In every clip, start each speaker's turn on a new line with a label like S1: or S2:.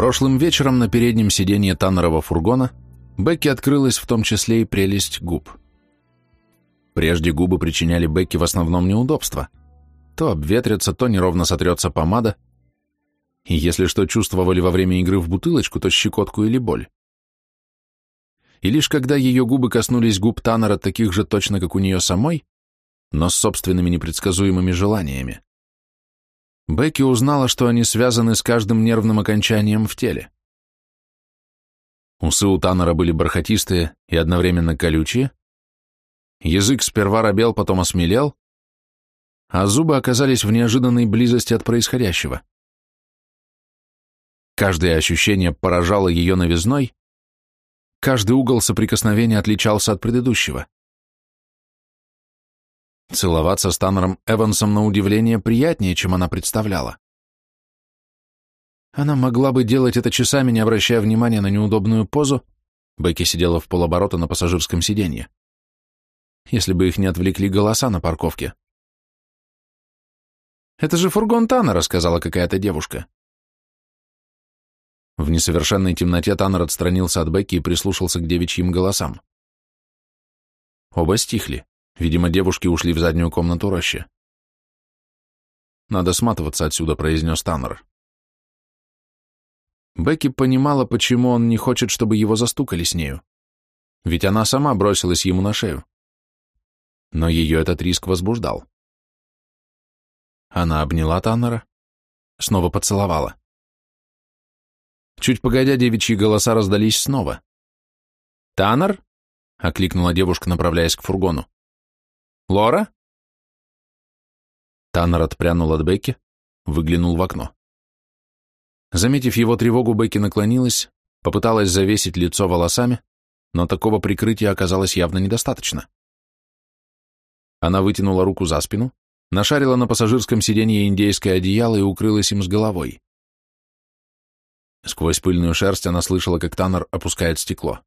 S1: Прошлым вечером на переднем сиденье Таннерова фургона Бекки открылась в том числе и прелесть губ. Прежде губы причиняли Бекки в основном неудобства. То обветрится, то неровно сотрется помада. И если что чувствовали во время игры в бутылочку, то щекотку или боль. И лишь когда ее губы коснулись губ Таннера таких же точно, как у нее самой, но с собственными непредсказуемыми желаниями, Бекки узнала, что они связаны с каждым нервным окончанием в теле. Усы у Таннера были бархатистые и одновременно колючие. Язык сперва робел, потом осмелел, а зубы оказались в неожиданной близости от происходящего. Каждое ощущение поражало ее новизной, каждый угол соприкосновения отличался от предыдущего. Целоваться с Таннером Эвансом на удивление приятнее, чем она представляла. Она могла бы делать это часами, не обращая внимания на неудобную позу. Бекки сидела в полоборота на пассажирском сиденье. Если бы их не отвлекли голоса на парковке. «Это же фургон Таннера», — сказала какая-то девушка. В несовершенной темноте Таннер отстранился от Бекки и прислушался к девичьим голосам. Оба стихли. Видимо, девушки ушли в заднюю комнату рощи. «Надо сматываться отсюда», — произнес Таннер. Бекки понимала, почему он не хочет, чтобы его застукали с нею. Ведь она сама бросилась ему на шею. Но ее этот риск возбуждал. Она обняла Таннера, снова поцеловала. Чуть погодя, девичьи голоса раздались снова. «Таннер?» — окликнула девушка, направляясь к фургону. Лора?» Таннер отпрянул от Бекки, выглянул в окно. Заметив его тревогу, Бекки наклонилась, попыталась завесить лицо волосами, но такого прикрытия оказалось явно недостаточно. Она вытянула руку за спину, нашарила на пассажирском сиденье индейское одеяло и укрылась им с головой. Сквозь пыльную шерсть она слышала, как Таннер опускает стекло.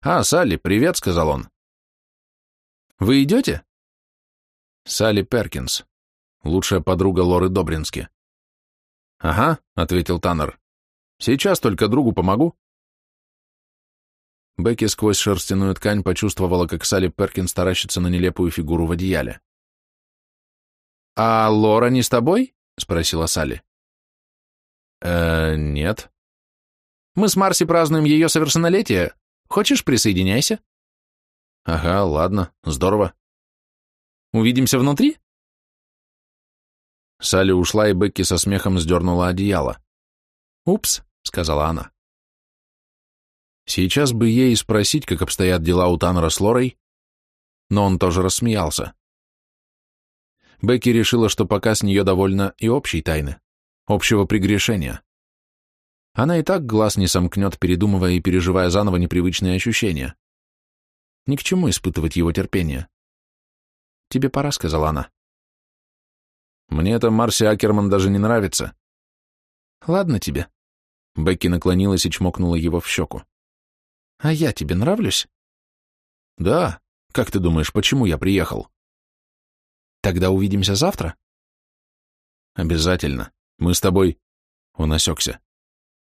S1: «А, Салли, привет», — сказал он. Вы идете?» «Салли Перкинс, лучшая подруга Лоры Добрински». «Ага», — ответил Таннер. «Сейчас только другу помогу». Бекки сквозь шерстяную ткань почувствовала, как Салли Перкинс таращится на нелепую фигуру в одеяле. «А Лора не с тобой?» — спросила Салли. «Э, нет». «Мы с Марси празднуем ее совершеннолетие. Хочешь, присоединяйся?» Ага, ладно, здорово. Увидимся внутри? Салли ушла, и Бекки со смехом сдернула одеяло. «Упс», — сказала она. Сейчас бы ей спросить, как обстоят дела у Танра с Лорой, но он тоже рассмеялся. Бекки решила, что пока с нее довольно и общей тайны, общего прегрешения. Она и так глаз не сомкнет, передумывая и переживая заново непривычные ощущения. Ни к чему испытывать его терпение. Тебе пора, сказала она. Мне эта Марси Акерман даже не нравится. Ладно тебе. Бекки наклонилась и чмокнула его в щеку. А я тебе нравлюсь? Да. Как ты думаешь, почему я приехал? Тогда увидимся завтра? Обязательно. Мы с тобой... Он осекся.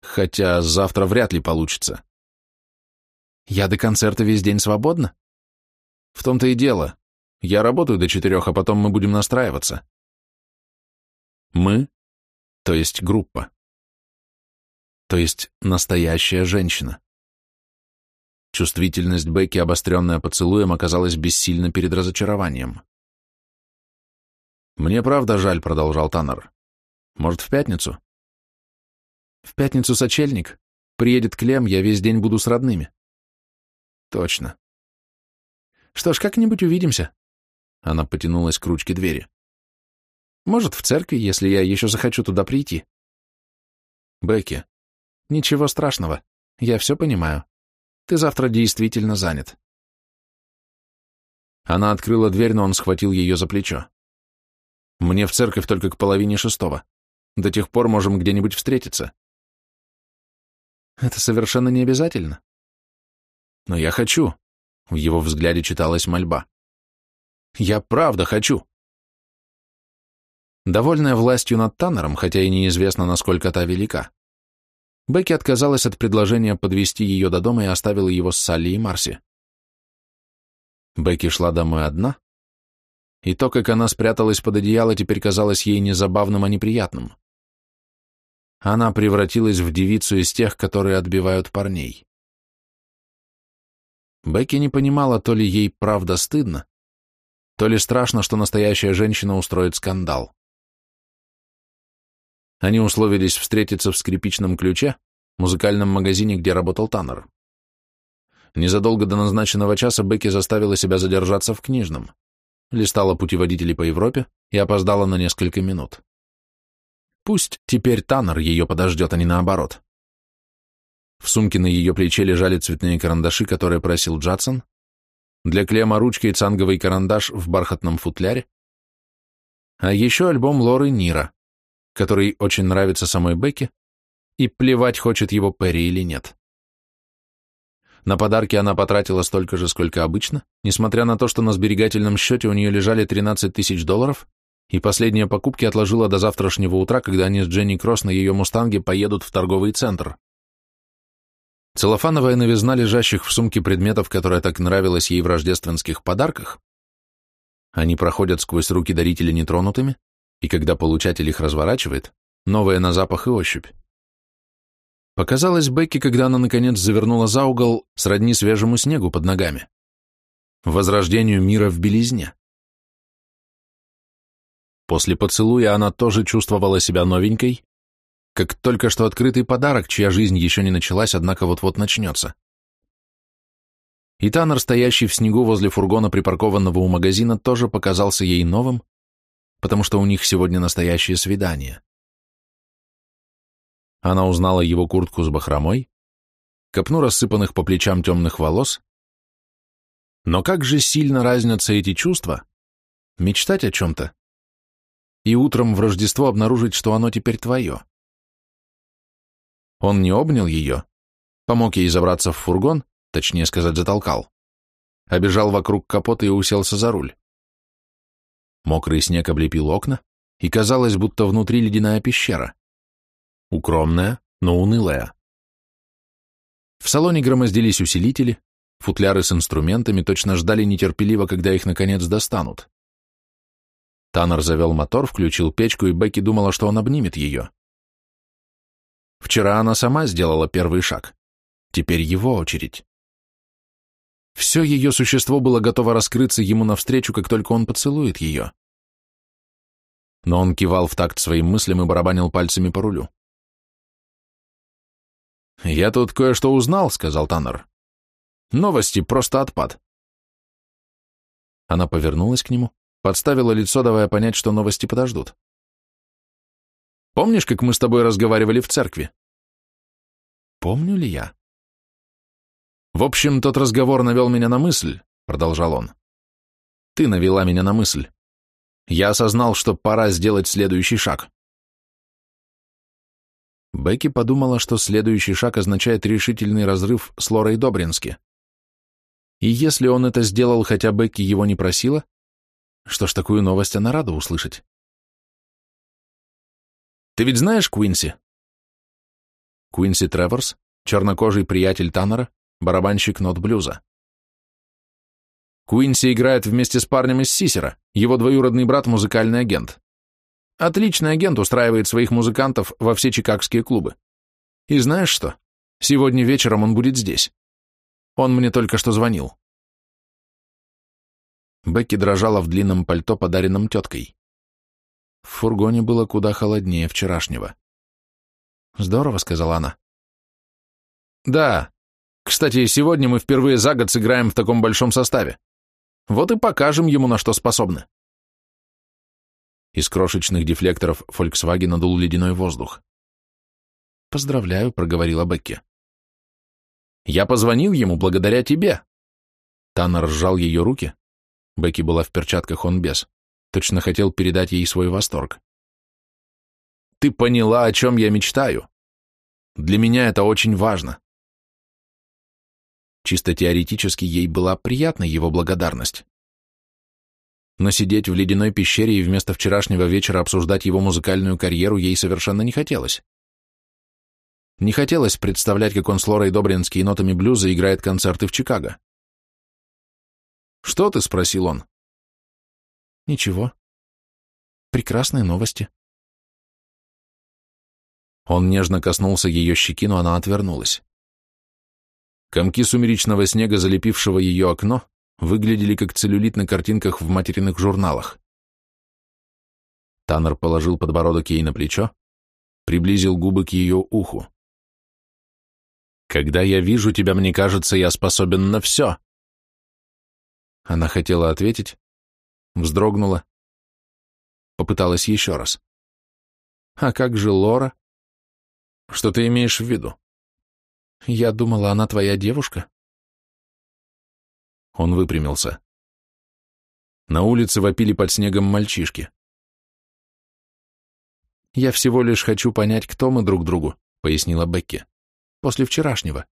S1: Хотя завтра вряд ли получится. Я до концерта весь день свободна? В том-то и дело. Я работаю до четырех, а потом мы будем настраиваться. Мы, то есть группа. То есть настоящая женщина. Чувствительность Бекки, обостренная поцелуем, оказалась бессильна перед разочарованием. «Мне правда жаль», — продолжал Таннер. «Может, в пятницу?» «В пятницу сочельник. Приедет Клем, я весь день буду с родными». Точно. Что ж, как-нибудь увидимся. Она потянулась к ручке двери. Может, в церкви, если я еще захочу туда прийти. Бекки. Ничего страшного. Я все понимаю. Ты завтра действительно занят. Она открыла дверь, но он схватил ее за плечо. Мне в церковь только к половине шестого. До тех пор можем где-нибудь встретиться. Это совершенно не обязательно. Но я хочу. В его взгляде читалась мольба. Я правда хочу. Довольная властью над Таннером, хотя и неизвестно, насколько та велика, Бекки отказалась от предложения подвести ее до дома и оставила его с Салли и Марси. Бекки шла домой одна, и то, как она спряталась под одеяло, теперь казалось ей не забавным, а неприятным. Она превратилась в девицу из тех, которые отбивают парней. Бекки не понимала, то ли ей правда стыдно, то ли страшно, что настоящая женщина устроит скандал. Они условились встретиться в скрипичном ключе, музыкальном магазине, где работал Таннер. Незадолго до назначенного часа Бекки заставила себя задержаться в книжном, листала путеводителей по Европе и опоздала на несколько минут. Пусть теперь Таннер ее подождет, а не наоборот. В сумке на ее плече лежали цветные карандаши, которые просил Джадсон, для клемма ручки и цанговый карандаш в бархатном футляре, а еще альбом Лоры Нира, который очень нравится самой Бекке, и плевать, хочет его Перри или нет. На подарки она потратила столько же, сколько обычно, несмотря на то, что на сберегательном счете у нее лежали 13 тысяч долларов, и последние покупки отложила до завтрашнего утра, когда они с Дженни Кросс на ее «Мустанге» поедут в торговый центр. Целлофановая новизна лежащих в сумке предметов, которая так нравилась ей в рождественских подарках, они проходят сквозь руки дарителя нетронутыми, и когда получатель их разворачивает, новые на запах и ощупь. Показалось Бекке, когда она наконец завернула за угол сродни свежему снегу под ногами. Возрождению мира в белизне. После поцелуя она тоже чувствовала себя новенькой, как только что открытый подарок, чья жизнь еще не началась, однако вот-вот начнется. И Таннер, стоящий в снегу возле фургона, припаркованного у магазина, тоже показался ей новым, потому что у них сегодня настоящее свидание. Она узнала его куртку с бахромой, копну рассыпанных по плечам темных волос. Но как же сильно разнятся эти чувства? Мечтать о чем-то? И утром в Рождество обнаружить, что оно теперь твое. Он не обнял ее, помог ей забраться в фургон, точнее сказать, затолкал. Обежал вокруг капота и уселся за руль. Мокрый снег облепил окна, и казалось, будто внутри ледяная пещера. Укромная, но унылая. В салоне громоздились усилители, футляры с инструментами точно ждали нетерпеливо, когда их наконец достанут. Таннер завел мотор, включил печку, и Бекки думала, что он обнимет ее. Вчера она сама сделала первый шаг. Теперь его очередь. Все ее существо было готово раскрыться ему навстречу, как только он поцелует ее. Но он кивал в такт своим мыслям и барабанил пальцами по рулю. «Я тут кое-что узнал», — сказал Таннер. «Новости просто отпад». Она повернулась к нему, подставила лицо, давая понять, что новости подождут. Помнишь, как мы с тобой разговаривали в церкви? Помню ли я? В общем, тот разговор навел меня на мысль, продолжал он. Ты навела меня на мысль. Я осознал, что пора сделать следующий шаг. Бекки подумала, что следующий шаг означает решительный разрыв с Лорой Добрински. И если он это сделал, хотя Бекки его не просила, что ж такую новость она рада услышать. Ты ведь знаешь Куинси?» Куинси Треворс, чернокожий приятель Таннера, барабанщик нот-блюза. Куинси играет вместе с парнем из Сисера, его двоюродный брат – музыкальный агент. Отличный агент устраивает своих музыкантов во все чикагские клубы. И знаешь что? Сегодня вечером он будет здесь. Он мне только что звонил. Бекки дрожала в длинном пальто, подаренном теткой. В фургоне было куда холоднее вчерашнего. «Здорово», — сказала она. «Да. Кстати, сегодня мы впервые за год сыграем в таком большом составе. Вот и покажем ему, на что способны». Из крошечных дефлекторов Volkswagen надул ледяной воздух. «Поздравляю», — проговорила Бекки. «Я позвонил ему благодаря тебе». Таннер сжал ее руки. Бекки была в перчатках, он без точно хотел передать ей свой восторг. «Ты поняла, о чем я мечтаю. Для меня это очень важно». Чисто теоретически ей была приятна его благодарность. Но сидеть в ледяной пещере и вместо вчерашнего вечера обсуждать его музыкальную карьеру ей совершенно не хотелось. Не хотелось представлять, как он с Лорой Добрински и нотами блюза играет концерты в Чикаго. «Что ты?» — спросил он.
S2: Ничего. Прекрасные новости.
S1: Он нежно коснулся ее щеки, но она отвернулась. Комки сумеречного снега, залепившего ее окно, выглядели как целлюлит на картинках в материных журналах. Таннер положил подбородок ей на плечо, приблизил губы к ее уху. «Когда я вижу тебя, мне кажется, я способен на все!» Она хотела ответить, вздрогнула. Попыталась еще раз. А как же Лора? Что ты имеешь в виду? Я думала, она твоя девушка. Он выпрямился. На улице вопили под снегом мальчишки. «Я всего лишь хочу понять, кто мы друг другу», — пояснила Бекки. «После вчерашнего».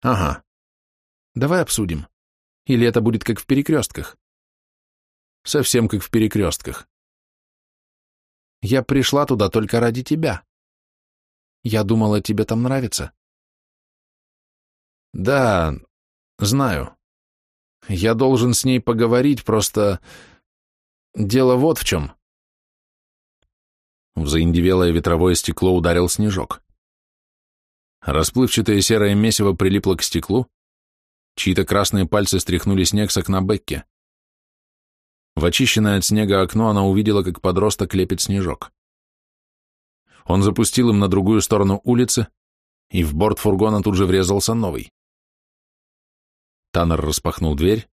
S1: «Ага. Давай обсудим. Или это будет как в перекрестках?» совсем как в перекрестках. Я пришла туда только ради тебя. Я думала, тебе там нравится. Да, знаю. Я должен с ней поговорить, просто... Дело вот в чем. В заиндевелое ветровое стекло ударил снежок. Расплывчатое серое месиво прилипло к стеклу, чьи-то красные пальцы стряхнули снег с окна Бекки. В очищенное от снега окно она увидела, как подросток лепит снежок. Он запустил им на другую сторону улицы, и в борт фургона тут же врезался новый. Таннер распахнул дверь,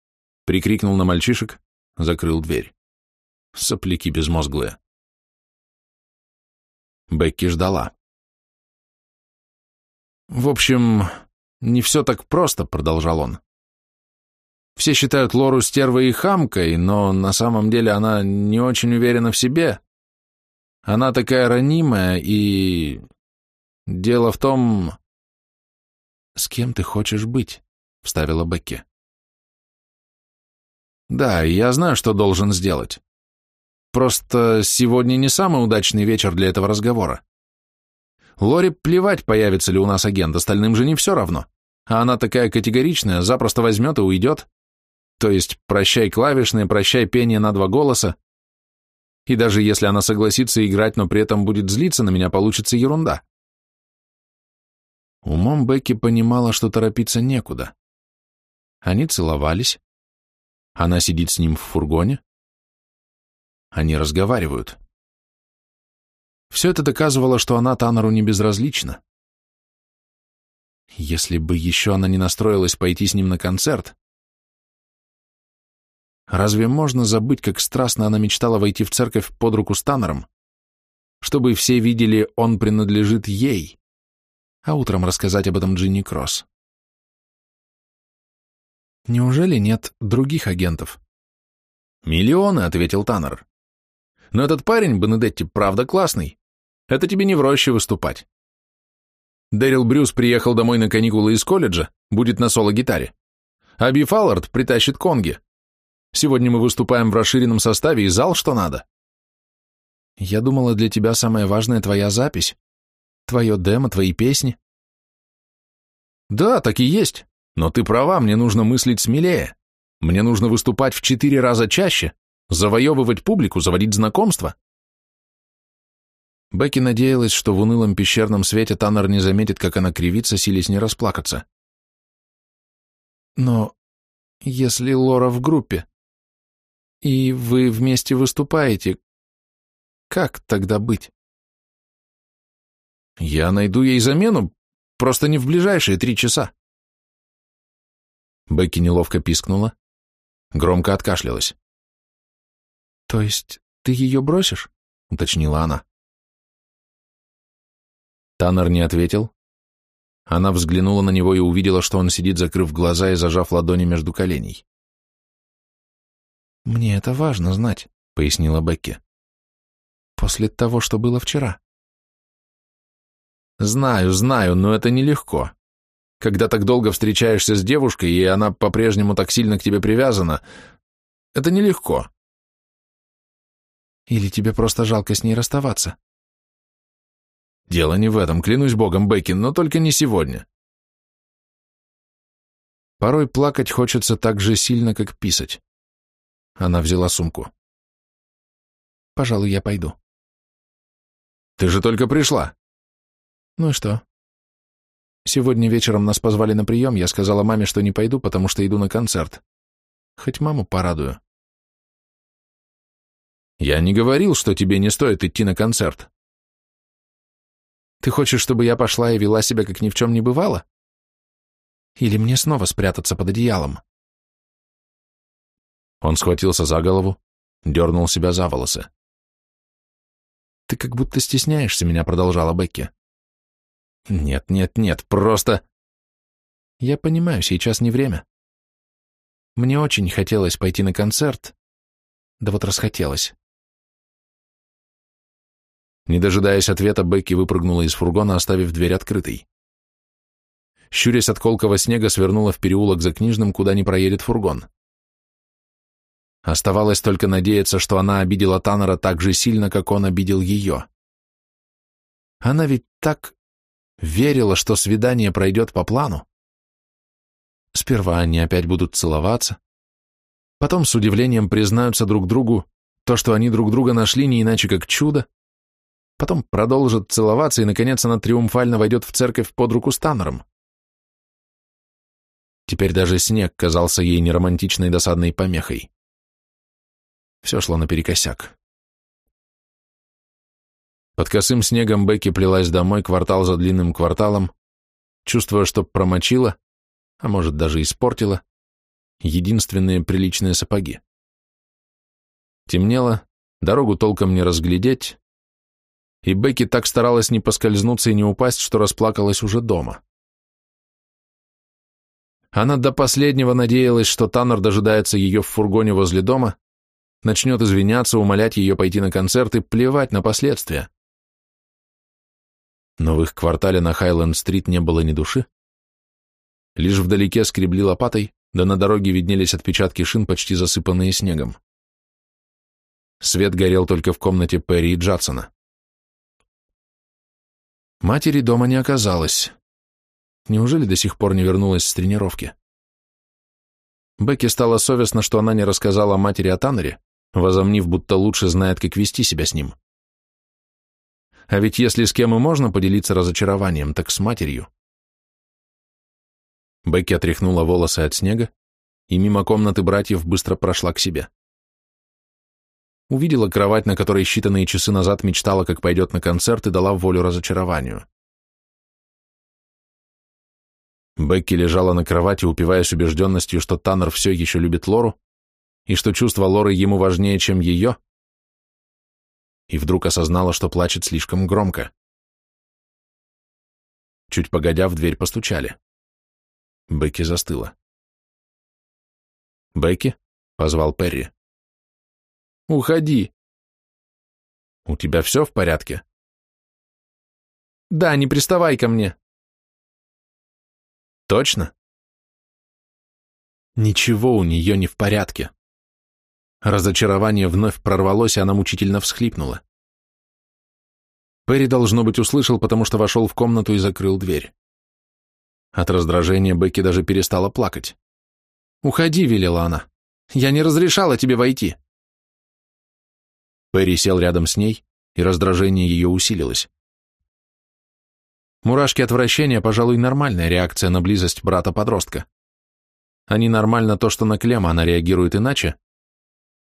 S1: прикрикнул на мальчишек, закрыл дверь. Сопляки безмозглые. Бекки ждала. «В общем, не все так просто», — продолжал он. Все считают Лору стервой и хамкой, но на самом деле она не очень уверена в себе. Она такая ранимая, и... Дело в том... «С кем ты хочешь быть?» — вставила Бекке. «Да, я знаю, что должен сделать. Просто сегодня не самый удачный вечер для этого разговора. Лори плевать, появится ли у нас агент, остальным же не все равно. А она такая категоричная, запросто возьмет и уйдет то есть прощай клавишные, прощай пение на два голоса, и даже если она согласится играть, но при этом будет злиться на меня, получится ерунда. Умом Бекки понимала, что торопиться некуда. Они целовались. Она сидит с ним в фургоне. Они разговаривают. Все это доказывало, что она Таннеру не безразлична. Если бы еще она не настроилась пойти с ним на концерт, Разве можно забыть, как страстно она мечтала войти в церковь под руку с Таннером, чтобы все видели, он принадлежит ей, а утром рассказать об этом Джинни Кросс? Неужели нет других агентов? Миллионы, — ответил Таннер. Но этот парень, Бенедетти, правда классный. Это тебе не в роще выступать. Дэрил Брюс приехал домой на каникулы из колледжа, будет на соло-гитаре. А Би Фаллард притащит конги. Сегодня мы выступаем в расширенном составе и зал, что надо. Я думала, для тебя самое важное твоя запись, твое демо, твои песни. Да, так и есть, но ты права, мне нужно мыслить смелее. Мне нужно выступать в четыре раза чаще, завоевывать публику, заводить знакомства. Бекки надеялась, что в унылом пещерном свете Таннер не заметит, как она кривится, силясь не расплакаться. Но если Лора в группе, и вы вместе выступаете. Как тогда быть? Я найду ей замену, просто не в ближайшие три часа. Бекки неловко пискнула, громко откашлялась. То есть ты ее бросишь? уточнила она. Таннер не ответил. Она взглянула на него и увидела, что он сидит, закрыв глаза и зажав ладони между коленей. «Мне это важно знать», — пояснила Бекки. «После того, что было вчера». «Знаю, знаю, но это нелегко. Когда так долго встречаешься с девушкой, и она по-прежнему так сильно к тебе привязана, это нелегко». «Или тебе просто жалко с ней расставаться?» «Дело не в этом, клянусь богом, Бекки, но только не сегодня». Порой плакать хочется так же сильно, как писать. Она взяла сумку.
S2: «Пожалуй, я пойду».
S1: «Ты же только пришла!»
S2: «Ну и что?» «Сегодня вечером нас позвали на прием, я сказала маме, что не пойду, потому что иду на концерт. Хоть маму порадую».
S1: «Я не говорил, что тебе не стоит идти на концерт».
S2: «Ты хочешь, чтобы я пошла и вела себя, как ни в чем не бывало?» «Или мне снова спрятаться под одеялом?»
S1: Он схватился за голову, дернул себя за волосы.
S2: «Ты как будто стесняешься меня», — продолжала Бекки.
S1: «Нет, нет, нет, просто...»
S2: «Я понимаю, сейчас не время. Мне очень хотелось пойти на концерт, да вот расхотелось».
S1: Не дожидаясь ответа, Бекки выпрыгнула из фургона, оставив дверь открытой. Щурясь от колкого снега, свернула в переулок за книжным, куда не проедет фургон. Оставалось только надеяться, что она обидела Таннера так же сильно, как он обидел ее. Она ведь так верила, что свидание пройдет по плану. Сперва они опять будут целоваться, потом с удивлением признаются друг другу то, что они друг друга нашли не иначе как чудо, потом продолжат целоваться, и, наконец, она триумфально войдет в церковь под руку с Таннером. Теперь даже снег казался ей неромантичной досадной помехой. Все шло наперекосяк. Под косым снегом Бекки плелась домой квартал за длинным кварталом, чувствуя, что промочила, а может даже испортила, единственные приличные сапоги. Темнело, дорогу толком не разглядеть, и Бекки так старалась не поскользнуться и не упасть, что расплакалась уже дома. Она до последнего надеялась, что Таннер дожидается ее в фургоне возле дома, начнет извиняться, умолять ее пойти на концерт и плевать на последствия. Но в их квартале на Хайленд-стрит не было ни души. Лишь вдалеке скребли лопатой, да на дороге виднелись отпечатки шин, почти засыпанные снегом. Свет горел только в комнате Перри и Джадсона. Матери дома не оказалось. Неужели до сих пор не вернулась с тренировки? Бекки стало совестно, что она не рассказала матери о Таннере, возомнив, будто лучше знает, как вести себя с ним. А ведь если с кем и можно поделиться разочарованием, так с матерью. Бекки отряхнула волосы от снега и мимо комнаты братьев быстро прошла к себе. Увидела кровать, на которой считанные часы назад мечтала, как пойдет на концерт, и дала волю разочарованию. Бекки лежала на кровати, упиваясь убежденностью, что Таннер все еще любит Лору, и что чувство Лоры ему важнее, чем ее, и вдруг осознала, что плачет слишком громко. Чуть погодя, в дверь постучали. Бекки застыла. «Бекки?» — позвал Перри.
S2: «Уходи!»
S1: «У тебя все в порядке?»
S2: «Да, не приставай ко мне!»
S1: «Точно?» «Ничего у нее не в порядке!» Разочарование вновь прорвалось, и она мучительно всхлипнула. Перри, должно быть, услышал, потому что вошел в комнату и закрыл дверь. От раздражения Бекки даже перестала плакать.
S2: «Уходи», — велела она. «Я не разрешала тебе войти».
S1: Перри сел рядом с ней, и раздражение ее усилилось. Мурашки отвращения, пожалуй, нормальная реакция на близость брата-подростка. А ненормально то, что на Клема она реагирует иначе,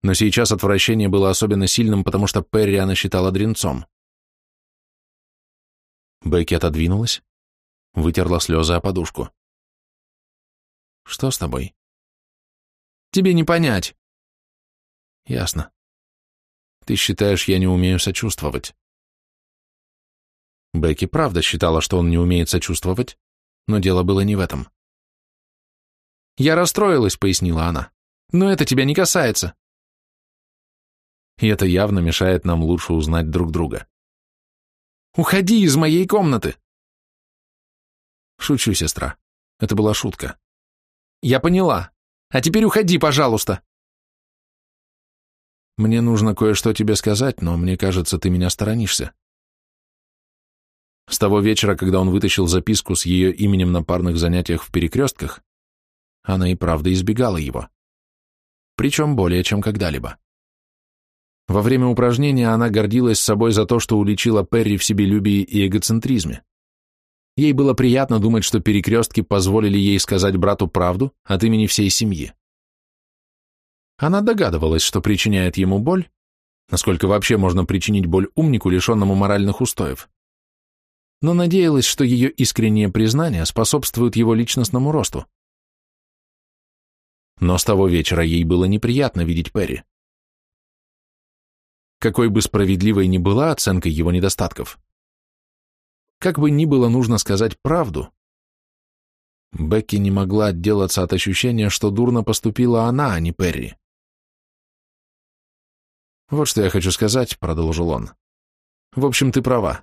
S1: но сейчас отвращение было особенно сильным, потому что Перриана считала дренцом. Бекки отодвинулась, вытерла слезы о подушку. «Что с тобой?»
S2: «Тебе не понять».
S1: «Ясно. Ты считаешь, я не умею сочувствовать?» Бекки правда считала, что он не умеет сочувствовать, но дело было не в этом.
S2: «Я расстроилась», — пояснила она. «Но это тебя не касается
S1: и это явно мешает нам лучше узнать друг друга.
S2: «Уходи из моей комнаты!»
S1: «Шучу, сестра. Это была шутка».
S2: «Я поняла. А теперь уходи, пожалуйста!»
S1: «Мне нужно кое-что тебе сказать, но мне кажется, ты меня сторонишься». С того вечера, когда он вытащил записку с ее именем на парных занятиях в перекрестках, она и правда избегала его. Причем более, чем когда-либо. Во время упражнения она гордилась собой за то, что уличила Перри в себелюбии и эгоцентризме. Ей было приятно думать, что перекрестки позволили ей сказать брату правду от имени всей семьи. Она догадывалась, что причиняет ему боль, насколько вообще можно причинить боль умнику, лишенному моральных устоев, но надеялась, что ее искреннее признание способствует его личностному росту. Но с того вечера ей было неприятно видеть Перри какой бы справедливой ни была оценка его недостатков. Как бы ни было нужно сказать правду, Бекки не могла отделаться от ощущения, что дурно поступила она, а не Перри. «Вот что я хочу сказать», — продолжил он. «В общем, ты права.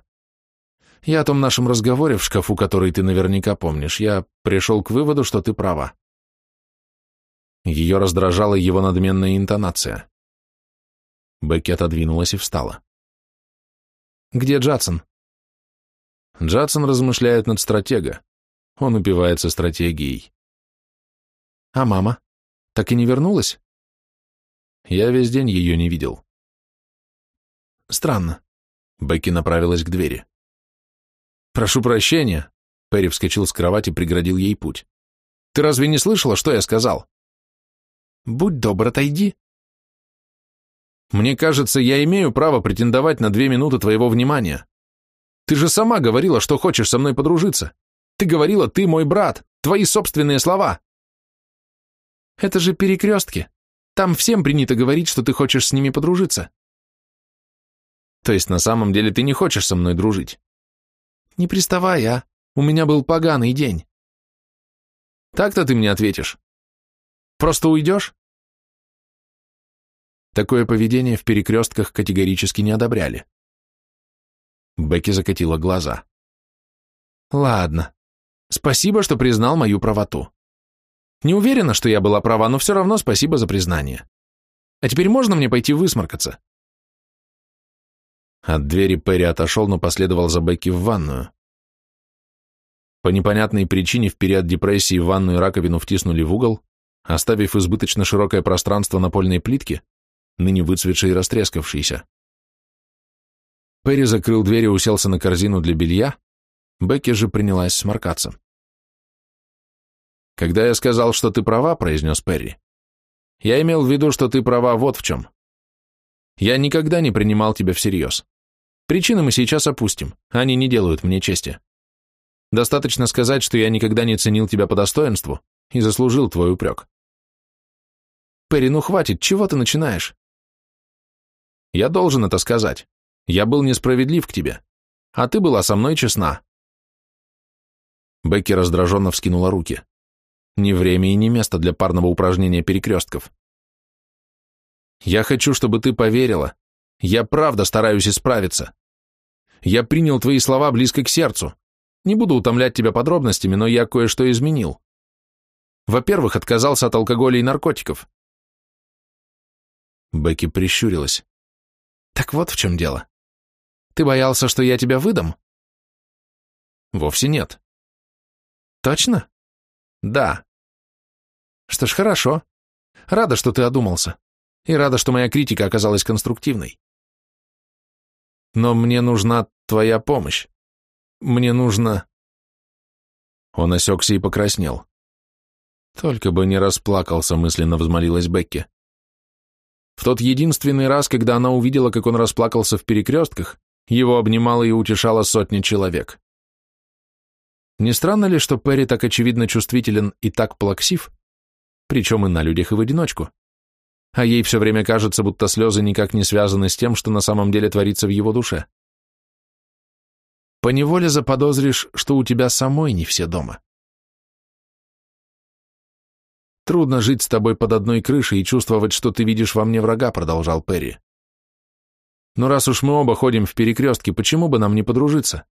S1: Я о том нашем разговоре в шкафу, который ты наверняка помнишь, я пришел к выводу, что ты права». Ее раздражала его надменная интонация. Бекки отодвинулась и встала. «Где Джадсон?» Джадсон размышляет над стратега. Он упивается стратегией. «А мама? Так и не вернулась?» Я весь день ее не видел. Странно. Бекки направилась к двери. «Прошу прощения!» Перри вскочил с кровати и преградил ей путь. «Ты разве не слышала, что я сказал?» «Будь добр, отойди!» Мне кажется, я имею право претендовать на две минуты твоего внимания. Ты же сама говорила, что хочешь со мной подружиться. Ты говорила, ты мой брат. Твои собственные слова. Это же перекрестки. Там всем принято говорить, что ты хочешь с ними подружиться. То есть на самом деле ты не хочешь со мной дружить? Не приставай, а. У меня был поганый день. Так-то ты мне ответишь. Просто уйдешь? Такое поведение в перекрестках категорически не одобряли. Бекки закатила глаза. Ладно. Спасибо, что признал мою правоту. Не уверена, что я была права, но все равно спасибо за признание. А теперь можно мне пойти высморкаться? От двери Перри отошел, но последовал за Бекки в ванную. По непонятной причине в период депрессии ванную раковину втиснули в угол, оставив избыточно широкое пространство напольной плитки, Ныне выцветший и растрескавшийся. Перри закрыл дверь и уселся на корзину для белья. Бекки же принялась сморкаться. «Когда я сказал, что ты права», — произнес Перри, — «я имел в виду, что ты права вот в чем. Я никогда не принимал тебя всерьез. Причины мы сейчас опустим, они не делают мне чести. Достаточно сказать, что я никогда не ценил тебя по достоинству и заслужил твой упрек». «Перри, ну хватит, чего ты начинаешь? Я должен это сказать. Я был несправедлив к тебе. А ты была со мной честна. Бекки раздраженно вскинула руки. Не время и не место для парного упражнения перекрестков. Я хочу, чтобы ты поверила. Я правда стараюсь исправиться. Я принял твои слова близко к сердцу. Не буду утомлять тебя подробностями, но я кое-что изменил. Во-первых, отказался от алкоголя и наркотиков. Бекки прищурилась. Так вот в чем дело. Ты боялся, что я тебя выдам? Вовсе нет. Точно? Да. Что ж, хорошо. Рада, что ты одумался. И рада, что моя критика оказалась конструктивной. Но мне нужна твоя помощь. Мне нужно... Он осекся и покраснел. Только бы не расплакался, мысленно взмолилась Бекки. В тот единственный раз, когда она увидела, как он расплакался в перекрестках, его обнимала и утешала сотни человек. Не странно ли, что Перри так очевидно чувствителен и так плаксив, причем и на людях, и в одиночку? А ей все время кажется, будто слезы никак не связаны с тем, что на самом деле творится в его душе. Поневоле заподозришь, что у тебя самой не все дома. Трудно жить с тобой под одной крышей и чувствовать, что ты видишь во мне врага, продолжал Перри. Но раз уж мы оба ходим в перекрестке, почему бы нам не подружиться?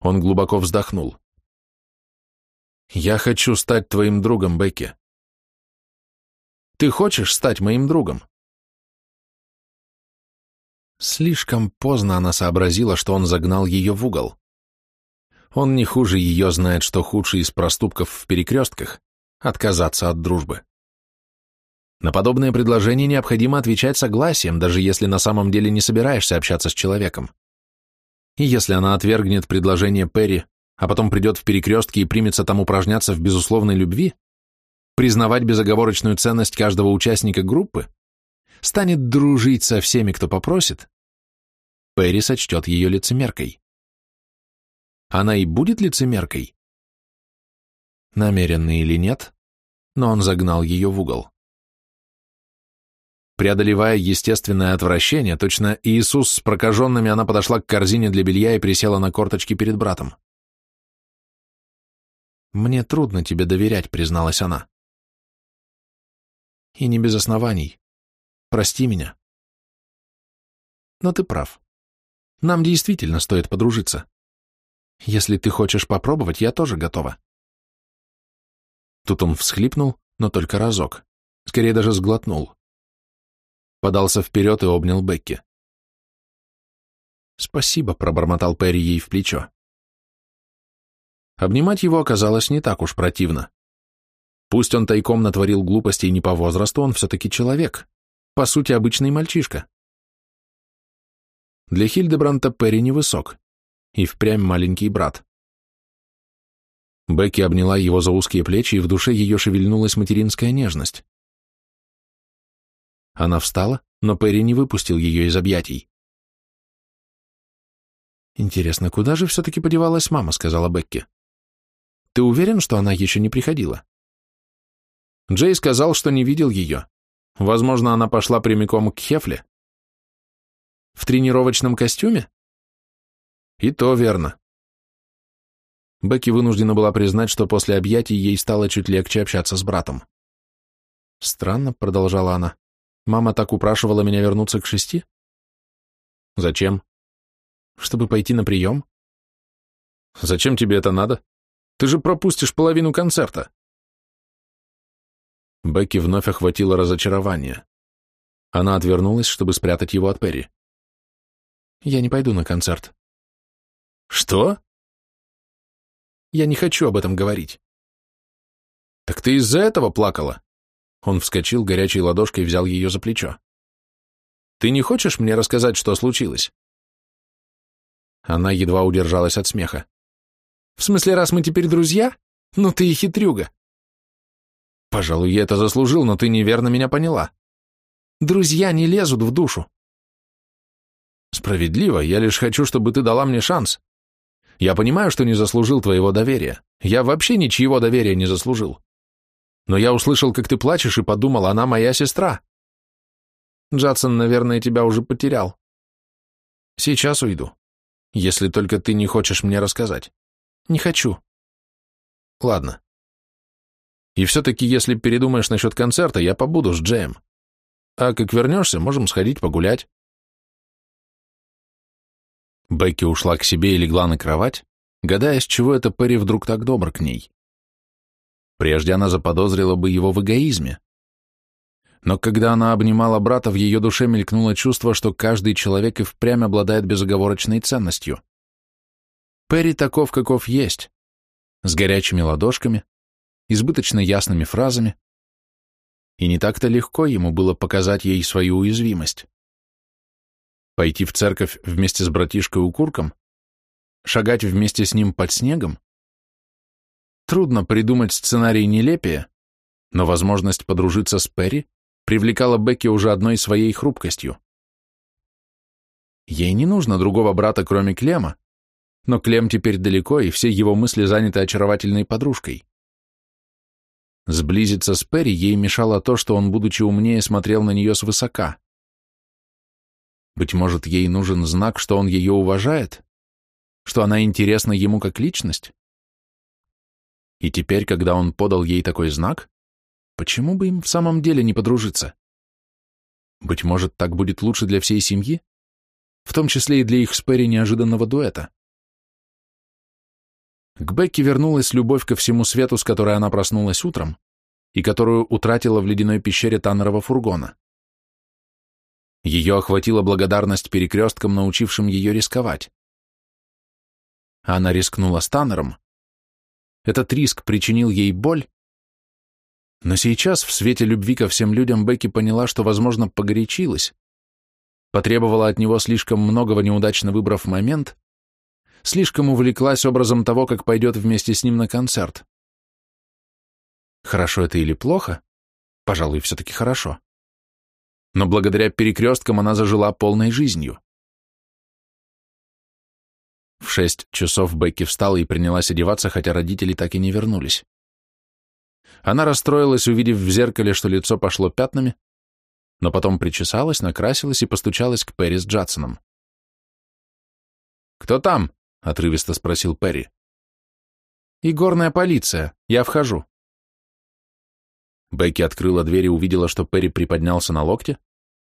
S1: Он глубоко вздохнул. Я хочу стать твоим другом, Бекки. Ты хочешь стать моим другом? Слишком поздно она сообразила, что он загнал ее в угол. Он не хуже ее знает, что худший из проступков в перекрестках отказаться от дружбы. На подобное предложение необходимо отвечать согласием, даже если на самом деле не собираешься общаться с человеком. И если она отвергнет предложение Перри, а потом придет в перекрестке и примется там упражняться в безусловной любви, признавать безоговорочную ценность каждого участника группы, станет дружить со всеми, кто попросит, Перри сочтет ее лицемеркой. Она и будет лицемеркой, намеренно или нет, но он загнал ее в угол. Преодолевая естественное отвращение, точно Иисус с прокаженными, она подошла к корзине для белья и присела на корточки перед братом. «Мне трудно тебе доверять», — призналась она. «И не без оснований. Прости меня». «Но ты прав. Нам действительно стоит подружиться. Если ты хочешь попробовать, я тоже готова». Тут он всхлипнул, но только разок. Скорее даже сглотнул. Подался вперед и обнял Бекки. «Спасибо», — пробормотал Перри ей в плечо. Обнимать его оказалось не так уж противно. Пусть он тайком натворил глупостей не по возрасту, он все-таки человек. По сути, обычный мальчишка. Для Хильдебранта Перри невысок. И впрямь маленький брат. Бекки обняла его за узкие плечи, и в душе ее шевельнулась материнская нежность. Она встала, но Перри не выпустил ее из объятий. «Интересно, куда же все-таки подевалась мама?» — сказала Бекки. «Ты уверен, что она еще не приходила?» Джей сказал, что не видел ее. Возможно, она пошла прямиком к Хефле. «В тренировочном костюме?» «И то верно. Бекки вынуждена была признать, что после объятий ей стало чуть легче общаться с братом. «Странно», — продолжала она, — «мама так упрашивала меня вернуться к шести?» «Зачем?» «Чтобы пойти на прием». «Зачем тебе это надо? Ты же пропустишь половину концерта». Бекки вновь охватила разочарование. Она отвернулась, чтобы спрятать его от Перри. «Я не пойду на концерт». «Что?» Я не хочу об этом говорить. Так ты из-за этого плакала? Он вскочил горячей ладошкой и взял ее за плечо. Ты не хочешь мне рассказать, что случилось? Она едва удержалась от смеха. В смысле, раз мы теперь друзья? Ну ты и хитрюга. Пожалуй, я это заслужил, но ты неверно меня поняла. Друзья не лезут в душу. Справедливо, я лишь хочу, чтобы ты дала мне шанс. Я понимаю, что не заслужил твоего доверия. Я вообще ничьего доверия не заслужил. Но я услышал, как ты плачешь, и подумал, она моя сестра. Джадсон, наверное, тебя уже потерял. Сейчас уйду. Если только ты не хочешь мне рассказать. Не хочу. Ладно. И все-таки, если передумаешь насчет концерта, я побуду с Джеем. А как вернешься, можем сходить погулять. Бекки ушла к себе и легла на кровать, гадая, с чего это Перри вдруг так добр к ней. Прежде она заподозрила бы его в эгоизме. Но когда она обнимала брата, в ее душе мелькнуло чувство, что каждый человек и впрямь обладает безоговорочной ценностью. Перри таков, каков есть, с горячими ладошками, избыточно ясными фразами, и не так-то легко ему было показать ей свою уязвимость. Пойти в церковь вместе с братишкой Курком, Шагать вместе с ним под снегом? Трудно придумать сценарий нелепее, но возможность подружиться с Перри привлекала Бекки уже одной своей хрупкостью. Ей не нужно другого брата, кроме Клема, но Клем теперь далеко, и все его мысли заняты очаровательной подружкой. Сблизиться с Перри ей мешало то, что он, будучи умнее, смотрел на нее свысока. Быть может, ей нужен знак, что он ее уважает, что она интересна ему как личность. И теперь, когда он подал ей такой знак, почему бы им в самом деле не подружиться? Быть может, так будет лучше для всей семьи, в том числе и для их спери неожиданного дуэта. К Бекке вернулась любовь ко всему свету, с которой она проснулась утром, и которую утратила в ледяной пещере Таннерова фургона. Ее охватила благодарность перекресткам, научившим ее рисковать. Она рискнула с Таннером. Этот риск причинил ей боль. Но сейчас, в свете любви ко всем людям, Бекки поняла, что, возможно, погорячилась, потребовала от него слишком многого, неудачно выбрав момент, слишком увлеклась образом того, как пойдет вместе с ним на концерт. Хорошо это или плохо? Пожалуй, все-таки хорошо но благодаря перекресткам она зажила полной жизнью. В шесть часов Бекки встала и принялась одеваться, хотя родители так и не вернулись. Она расстроилась, увидев в зеркале, что лицо пошло пятнами, но потом причесалась, накрасилась и постучалась к Перри с Джадсоном. «Кто там?» — отрывисто спросил Перри. «Игорная полиция. Я вхожу». Бекки открыла дверь и увидела, что Перри приподнялся на локте,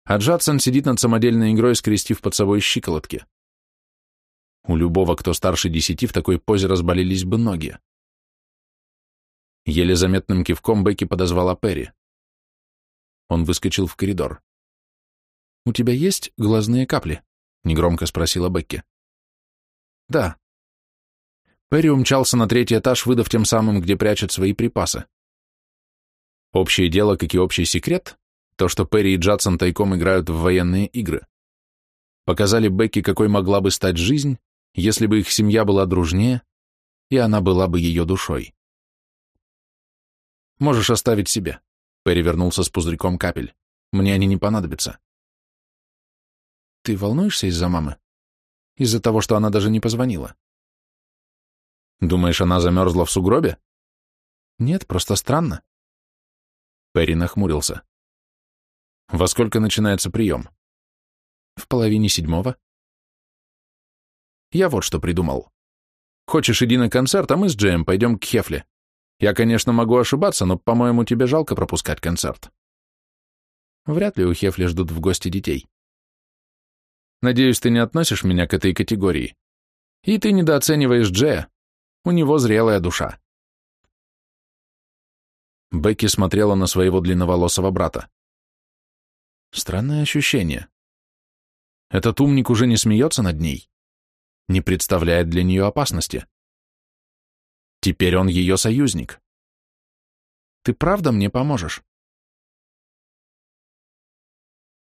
S1: а Джадсон сидит над самодельной игрой, скрестив под собой щиколотки. У любого, кто старше десяти, в такой позе разболелись бы ноги. Еле заметным кивком Бекки подозвала Перри. Он выскочил в коридор. «У тебя есть глазные капли?» — негромко спросила Бекки. «Да». Перри умчался на третий этаж, выдав тем самым, где прячет свои припасы. Общее дело, как и общий секрет, то, что Перри и Джадсон тайком играют в военные игры. Показали Бекки, какой могла бы стать жизнь, если бы их семья была дружнее, и она была бы ее душой. «Можешь оставить себе», — Перри вернулся с пузырьком капель. «Мне они не понадобятся». «Ты волнуешься из-за мамы? Из-за того, что она даже не позвонила?» «Думаешь, она замерзла в сугробе?» «Нет, просто странно. Перри нахмурился. «Во сколько начинается прием?» «В половине седьмого». «Я вот что придумал. Хочешь, иди на концерт, а мы с Джеем пойдем к Хефле. Я, конечно, могу ошибаться, но, по-моему, тебе жалко пропускать концерт». Вряд ли у Хефли ждут в гости детей. Надеюсь, ты не относишь меня к этой категории. И ты недооцениваешь Джея. У него зрелая душа. Бекки смотрела на своего длинноволосого брата. Странное ощущение. Этот умник уже не смеется над ней, не представляет для нее опасности. Теперь он ее союзник. Ты правда мне поможешь?